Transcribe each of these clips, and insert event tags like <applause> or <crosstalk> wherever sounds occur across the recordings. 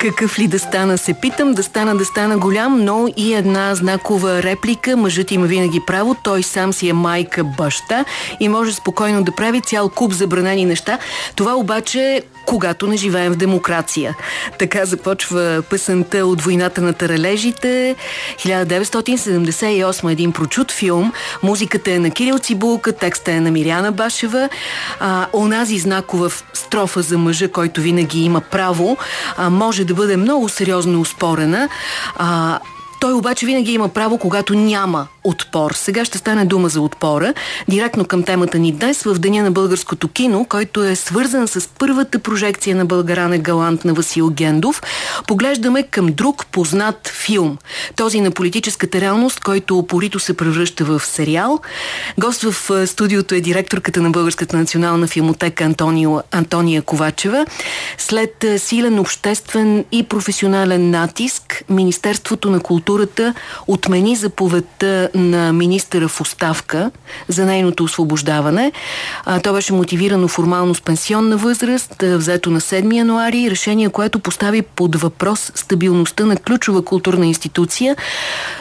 Какъв ли да стана, се питам, да стана, да стана голям, но и една знакова реплика. Мъжът има винаги право, той сам си е майка, баща и може спокойно да прави цял куп забранени неща. Това обаче когато не живеем в демокрация. Така започва песента от войната на таралежите. 1978 един прочут филм. Музиката е на Кирил Цибулка, текста е на Миряна Башева. А, онази знакова строфа за мъжа, който винаги има право, а, може да бъде много сериозно успорена. А, той обаче винаги има право, когато няма отпор. Сега ще стане дума за отпора. Директно към темата ни днес в Деня на българското кино, който е свързан с първата прожекция на Българане Галант на Васил Гендов. Поглеждаме към друг познат филм. Този на политическата реалност, който опорито се превръща в сериал. Гост в студиото е директорката на Българската национална филмотека Антонио, Антония Ковачева. След силен обществен и професионален натиск, Министерството на културата отмени заповедта на министъра в оставка за нейното освобождаване. То беше мотивирано формално с пенсионна възраст, взето на 7 януари, решение, което постави под въпрос стабилността на ключова културна институция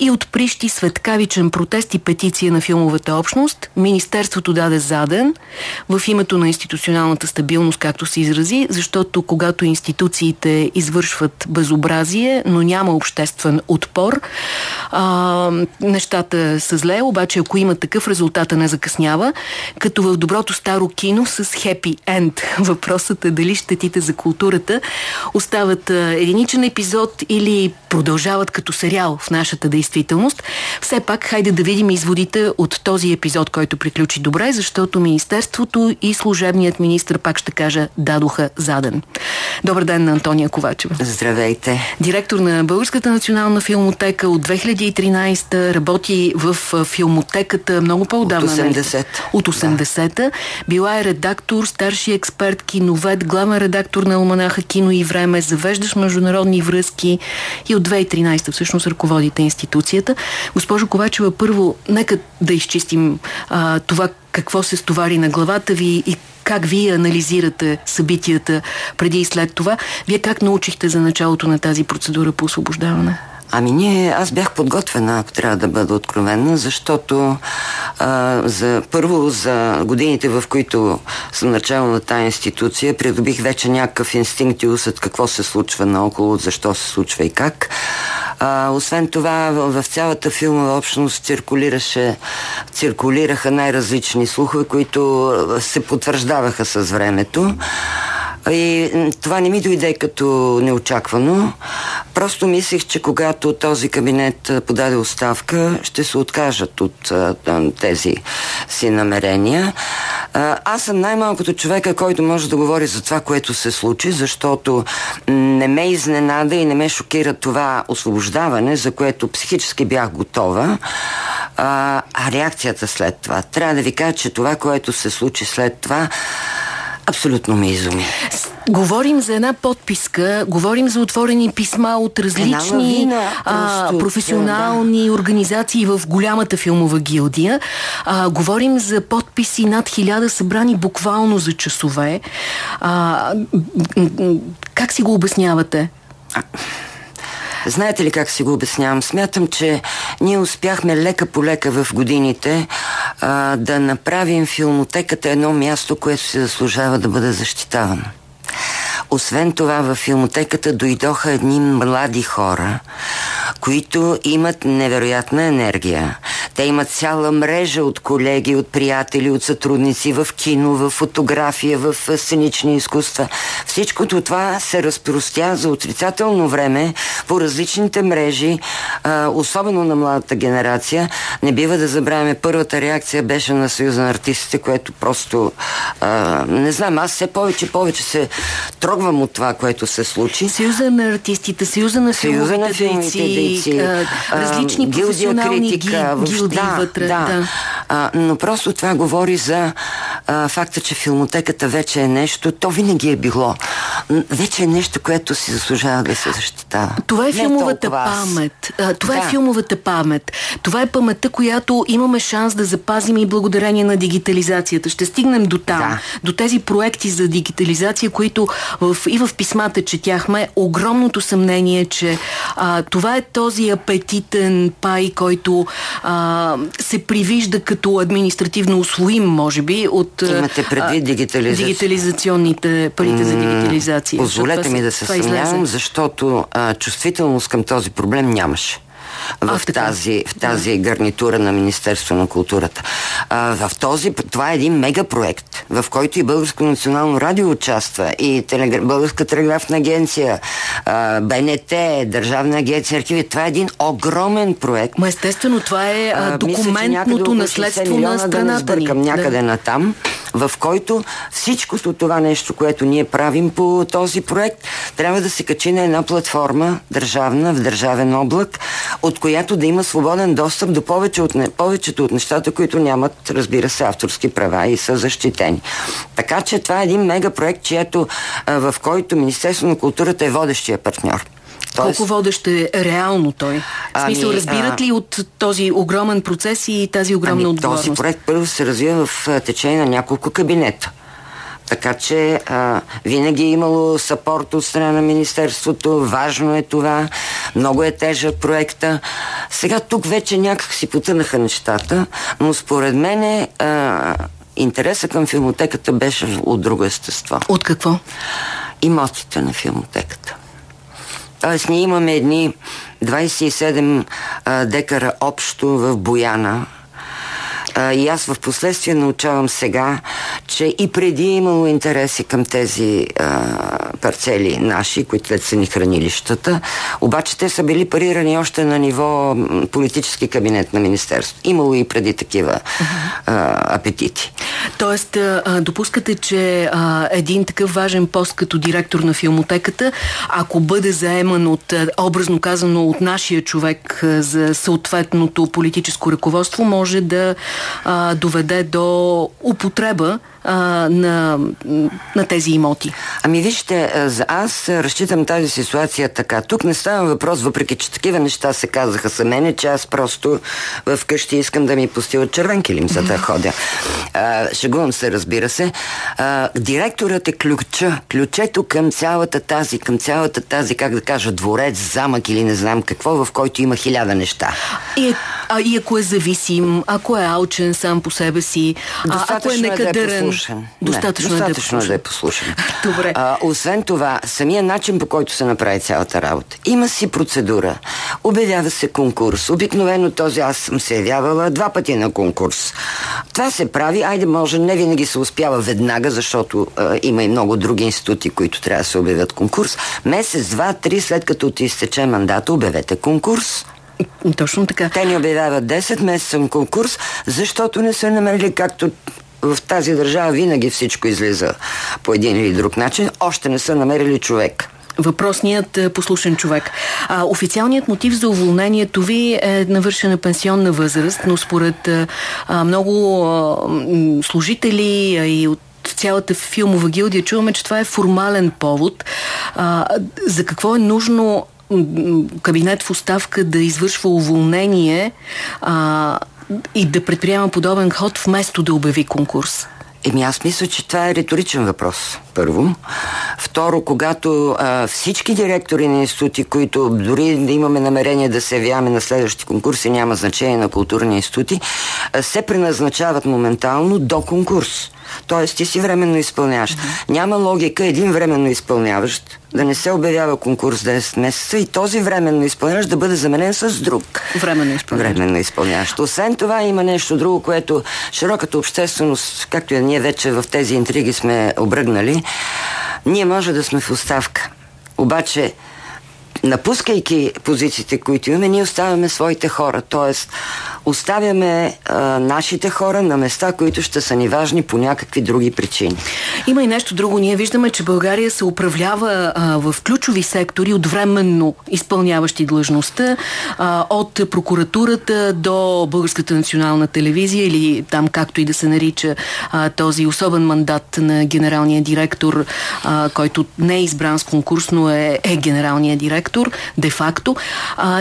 и отприщи светкавичен протест и петиция на филмовата общност. Министерството даде заден в името на институционалната стабилност, както се изрази, защото когато институциите извършват безобразие, но няма обществен отпор, а, нещата нещата са зле, обаче ако има такъв резултата не закъснява, като в доброто старо кино с хепи енд. <laughs> Въпросът е дали щетите за културата остават единичен епизод или продължават като сериал в нашата действителност. Все пак, хайде да видим изводите от този епизод, който приключи добре, защото Министерството и служебният министр, пак ще кажа, дадоха заден. Добър ден на Антония Ковачева. Здравейте. Директор на Българската национална филмотека от 2013 работи в филмотеката много по-отдавна. От 80 От 80-та. Да. Била е редактор, старши експерт, киновед, главен редактор на Алманаха Кино и Време, завеждаш международни връзки и от 2013 всъщност ръководите институцията. Госпожо Ковачева, първо, нека да изчистим а, това какво се стовари на главата ви и как вие анализирате събитията преди и след това. Вие как научихте за началото на тази процедура по освобождаване? Ами ние, аз бях подготвена, ако трябва да бъда откровена, защото а, за, първо за годините, в които съм начало на тази институция, придобих вече някакъв инстинкт и усет какво се случва наоколо, защо се случва и как. А, освен това, в, в цялата филмова общност циркулираше, циркулираха най-различни слухове, които се потвърждаваха с времето. И това не ми дойде като неочаквано. Просто мислех, че когато този кабинет подаде оставка, ще се откажат от тези си намерения. Аз съм най-малкото човека, който може да говори за това, което се случи, защото не ме изненада и не ме шокира това освобождаване, за което психически бях готова. А, а реакцията след това. Трябва да ви кажа, че това, което се случи след това, абсолютно ме изуми. Говорим за една подписка, говорим за отворени писма от различни лавина, а, професионални да. организации в голямата филмова гилдия. А, говорим за подписи над хиляда събрани буквално за часове. А, как си го обяснявате? Знаете ли как си го обяснявам? Смятам, че ние успяхме лека по лека в годините а, да направим филмотеката едно място, което се заслужава да бъде защитавано. Освен това, в филмотеката дойдоха едни млади хора, които имат невероятна енергия. Те имат цяла мрежа от колеги, от приятели, от сътрудници в кино, в фотография, в сценични изкуства. Всичкото това се разпростя за отрицателно време по различните мрежи, особено на младата генерация. Не бива да забравяме, първата реакция беше на Съюза на артистите, което просто не знам, аз все повече повече се трогвам от това, което се случи. Съюза на артистите, Съюза на Съюза на филмите дейци, различни професионални критика, гилдии да, вътре. Да. да. А, но просто това говори за а, факта, че филмотеката вече е нещо, то винаги е било. Вече е нещо, което си заслужава да се защитава. Това е филмовата памет. А, това е да. е филмовата памет. Това е паметта, която имаме шанс да запазим и благодарение на дигитализацията. Ще стигнем до там, да. до тези проекти за дигитализация, които в, и в писмата четяхме. Огромното съмнение, че а, това е този апетитен пай, който а, се привижда като административно усвоим, може би, от Имате предвид дигитализация. дигитализационните парите за дигитализация. Позволете ми да се съмнявам, защото а, чувствителност към този проблем нямаше в, а, тази, в тази да. гарнитура на Министерство на културата. А, в този, това е един мегапроект, в който и Българско национално радио участва, и телегра... Българска телеграфна агенция, а, БНТ, Държавна агенция архиви. Това е един огромен проект. Ма естествено, това е а, документното мисля, наследство на страната да не сбъркам, ни. някъде да. на там в който всичкото това нещо, което ние правим по този проект, трябва да се качи на една платформа държавна, в държавен облак, от която да има свободен достъп до повече от, повечето от нещата, които нямат, разбира се, авторски права и са защитени. Така че това е един мегапроект, чието, в който Министерство на културата е водещия партньор. Тоест... Колко водещ е реално той? В смисъл, ами, разбират ли от този огромен процес и тази огромна ами, отговорност? Този проект първо се развива в течение на няколко кабинета. Така че а, винаги е имало сапорт от страна на Министерството, важно е това, много е тежък проекта. Сега тук вече някак си потънаха нещата, но според мен е, а, интереса към филмотеката беше от друго естество. От какво? Имотите на филмотеката. Тоест ние имаме едни 27 а, декара общо в Бояна, а, и аз в последствие научавам сега, че и преди е имало интереси към тези а, парцели наши, които са ни хранилищата, обаче те са били парирани още на ниво политически кабинет на Министерство. Имало и преди такива а, апетити. Тоест, а, допускате, че а, един такъв важен пост като директор на филмотеката, ако бъде заеман от, образно казано, от нашия човек за съответното политическо ръководство, може да а, доведе до употреба а, на, на тези имоти? Ами вижте, аз разчитам тази ситуация така. Тук не става въпрос, въпреки че такива неща се казаха за мене, че аз просто в къщи искам да ми постилат червен килим, за да ходя. А, шегувам се, разбира се. А, директорът е ключа. Ключето към цялата тази, към цялата тази, как да кажа, дворец, замък или не знам какво, в който има хиляда неща. И, а, и ако е зависим, ако е алчен сам по себе си, а, ако е некадърен, послушен. Достатъчно, не, достатъчно е да е. Да е послушен. <laughs> Добре. А, освен това, самия начин по който се направи цялата работа. Има си процедура. Обявява се конкурс. Обикновено този аз съм се явявала два пъти на конкурс. Това се прави, айде може, не винаги се успява веднага, защото а, има и много други институти, които трябва да се обявят конкурс. Месец, два, три след като ти изтече мандата, обявете конкурс. Точно така. Те ни обявяват 10 месеца конкурс, защото не са намерили както в тази държава винаги всичко излиза по един или друг начин. Още не са намерили човек. Въпросният е, послушен човек. А, официалният мотив за уволнението ви е навършена пенсионна възраст, но според е, а, много а, служители а, и от цялата филмова гилдия чуваме, че това е формален повод. А, за какво е нужно кабинет в оставка да извършва уволнение а, и да предприема подобен ход, вместо да обяви конкурс? Еми аз мисля, че това е риторичен въпрос, първо. Второ, когато а, всички директори на институти, които дори да имаме намерение да се явяваме на следващи конкурси, няма значение на културни институти, а, се преназначават моментално до конкурс. Тоест ти си временно изпълняваш. Mm-hmm. Няма логика един временно изпълняващ да не се обявява конкурс 10 месеца и този временно изпълняващ да бъде заменен с друг. Временно изпълняващ. Временно изпълняващ. Освен това има нещо друго, което широката общественост, както и ние вече в тези интриги сме обръгнали, ние може да сме в оставка. Обаче напускайки позициите, които имаме, ние оставяме своите хора. Тоест, оставяме а, нашите хора на места, които ще са ни важни по някакви други причини. Има и нещо друго. Ние виждаме, че България се управлява а, в ключови сектори от временно изпълняващи длъжността, а, от прокуратурата до Българската национална телевизия или там както и да се нарича а, този особен мандат на генералния директор, а, който не е избран с конкурс, но е, е генералния директор, де-факто.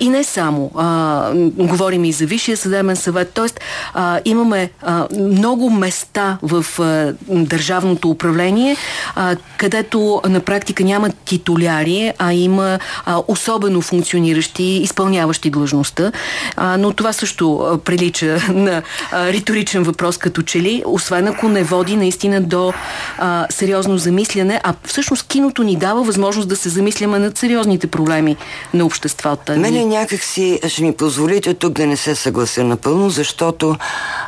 и не само. А, говорим и за Висшия съдебен съвет. Тоест, а, имаме а, много места в а, държавното управление, а, където на практика няма титуляри, а има а, особено функциониращи, изпълняващи длъжността. А, но това също а, прилича на а, риторичен въпрос като че ли, освен ако не води наистина до а, сериозно замисляне, а всъщност киното ни дава възможност да се замисляме над сериозните проблеми на обществата. Мене някак си, ще ми позволите тук да не се съглася напълно, защото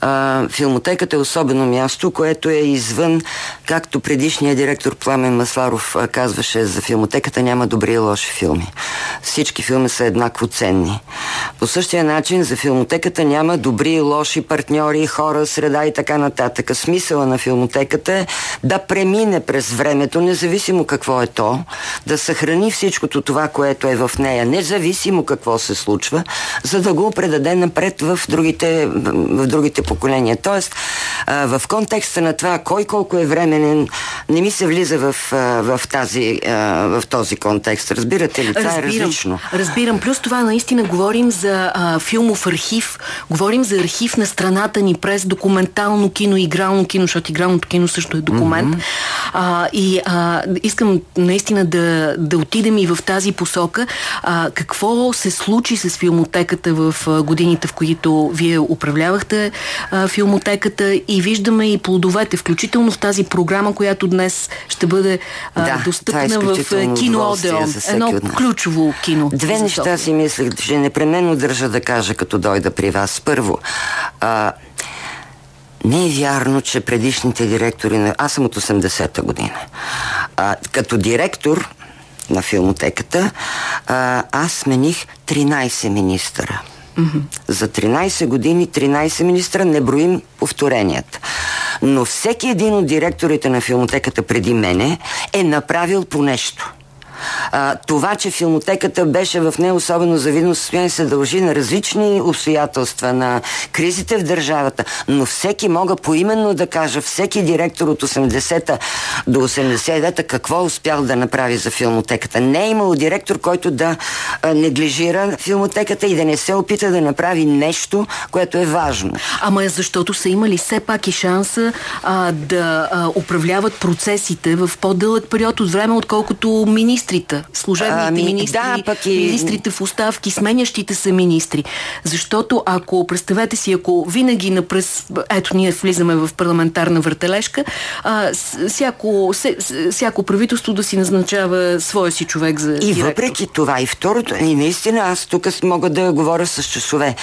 а, филмотеката е особено място, което е извън, както предишният директор Пламен Масларов а, казваше за филмотеката, няма добри и лоши филми. Всички филми са еднакво ценни. По същия начин за филмотеката няма добри и лоши партньори, хора, среда и така нататък. Смисъла на филмотеката е да премине през времето, независимо какво е то, да съхрани всичкото това, което е в нея, независимо какво се случва, за да го предаде напред в другите, в другите поколения. Тоест, в контекста на това, кой колко е временен, не ми се влиза в, в, тази, в този контекст. Разбирате ли? Това е разбирам, е различно. Разбирам. Плюс това наистина говорим за а, филмов архив, говорим за архив на страната ни през документално кино, игрално кино, защото игралното кино също е документ. Mm-hmm. А, и а, искам наистина да, да отидем и в тази посока. А, какво се случи с филмотеката в годините, в които вие управлявахте а, филмотеката и виждаме и плодовете, включително в тази програма, която днес ще бъде а, да, е достъпна е в кино Одеон. Едно ключово кино. Две неща си мислех, че непременно държа да кажа, като дойда при вас. Първо, а, не е вярно, че предишните директори на... Аз съм от 80-та година. А, като директор на филмотеката, а, аз смених 13 министъра. За 13 години 13 министра не броим повторенията. Но всеки един от директорите на филмотеката преди мене е направил по нещо. А, това, че филмотеката беше в не особено завидно състояние, се дължи на различни обстоятелства, на кризите в държавата, но всеки мога поименно да кажа, всеки директор от 80-та до 89-та какво успял да направи за филмотеката. Не е имало директор, който да неглижира филмотеката и да не се опита да направи нещо, което е важно. Ама защото са имали все пак и шанса а, да а, управляват процесите в по-дълъг период от време, отколкото министр служебните ами, министри, да, пък и... министрите в оставки, сменящите се министри. Защото ако, представете си, ако винаги напрез, ето ние влизаме в парламентарна въртележка, а, всяко, всяко правителство да си назначава своя си човек за И директор. въпреки това, и второто, и наистина аз тук мога да говоря с часове.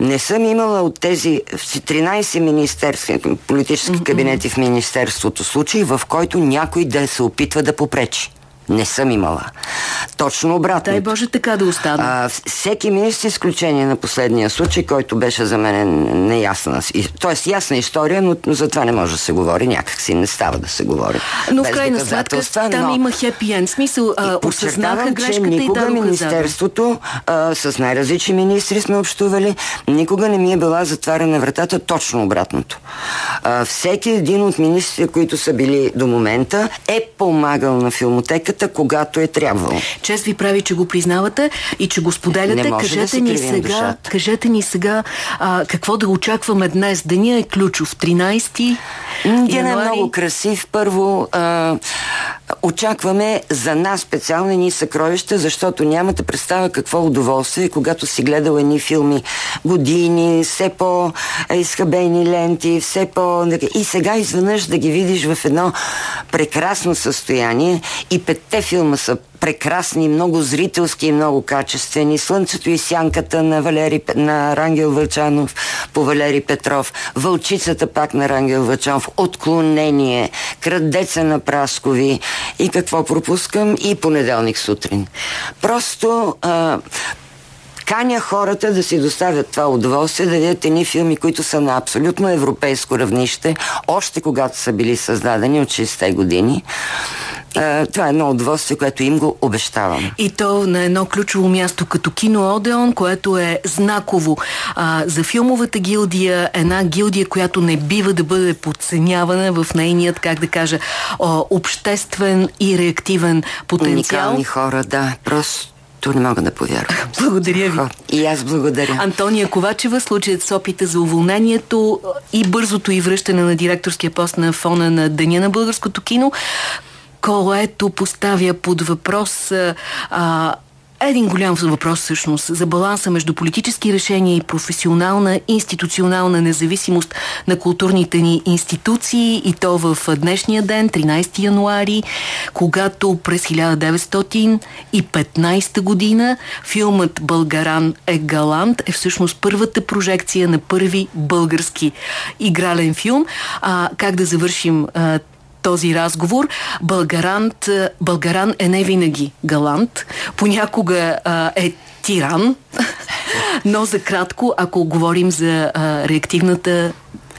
Не съм имала от тези 13 министерски, политически кабинети в Министерството случаи, в който някой да се опитва да попречи. Не съм имала. Точно обратно. Дай Боже така да остане. А, всеки министр, изключение на последния случай, който беше за мен неясна. Тоест ясна история, но, но за това не може да се говори. Някак си не става да се говори. Но в крайна сметка там но... има хепи енд. Смисъл, а, осъзнаха грешката че никога и Министерството а, с най-различни министри сме общували, никога не ми е била затваряна вратата, точно обратното. А, всеки един от министрите, които са били до момента, е помагал на филмотека битката, когато е трябвало. Чест ви прави, че го признавате и че го споделяте. Кажете, да ни сега, кажете ни сега а, какво да очакваме днес. Деня е ключов. 13 Ден е много красив. Първо, а, очакваме за нас специални ни съкровища, защото нямате представа какво удоволствие, когато си гледал едни филми. Години, все по-изхабени ленти, все по... И сега изведнъж да ги видиш в едно прекрасно състояние. И петте филма са прекрасни, много зрителски и много качествени. Слънцето и сянката на, Валери, на Рангел Вълчанов по Валери Петров. Вълчицата пак на Рангел Вълчанов. Отклонение. Крадеца на Праскови. И какво пропускам? И понеделник сутрин. Просто а, каня хората да си доставят това удоволствие, да видят едни филми, които са на абсолютно европейско равнище, още когато са били създадени от 60-те години. А, това е едно удоволствие, което им го обещавам. И то на едно ключово място като кино Одеон, което е знаково а, за филмовата гилдия, една гилдия, която не бива да бъде подценявана в нейният, как да кажа, обществен и реактивен потенциал. Уникални хора, да. Просто то не мога да повярвам. <laughs> Благодаря ви. И аз благодаря. Антония Ковачева, случаят с опита за уволнението и бързото и връщане на директорския пост на фона на Деня на българското кино, което поставя под въпрос а, един голям въпрос всъщност за баланса между политически решения и професионална, институционална независимост на културните ни институции и то в днешния ден, 13 януари, когато през 1915 година филмът Българан е галант е всъщност първата прожекция на първи български игрален филм. А, как да завършим а, този разговор. Българант, Българан е не винаги галант. Понякога а, е тиран. <laughs> Но за кратко, ако говорим за а, реактивната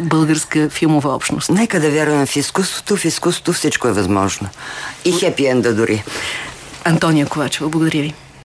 българска филмова общност. Нека да вярваме в изкуството. В изкуството всичко е възможно. И хепи енда дори. Антония Ковачева, благодаря ви.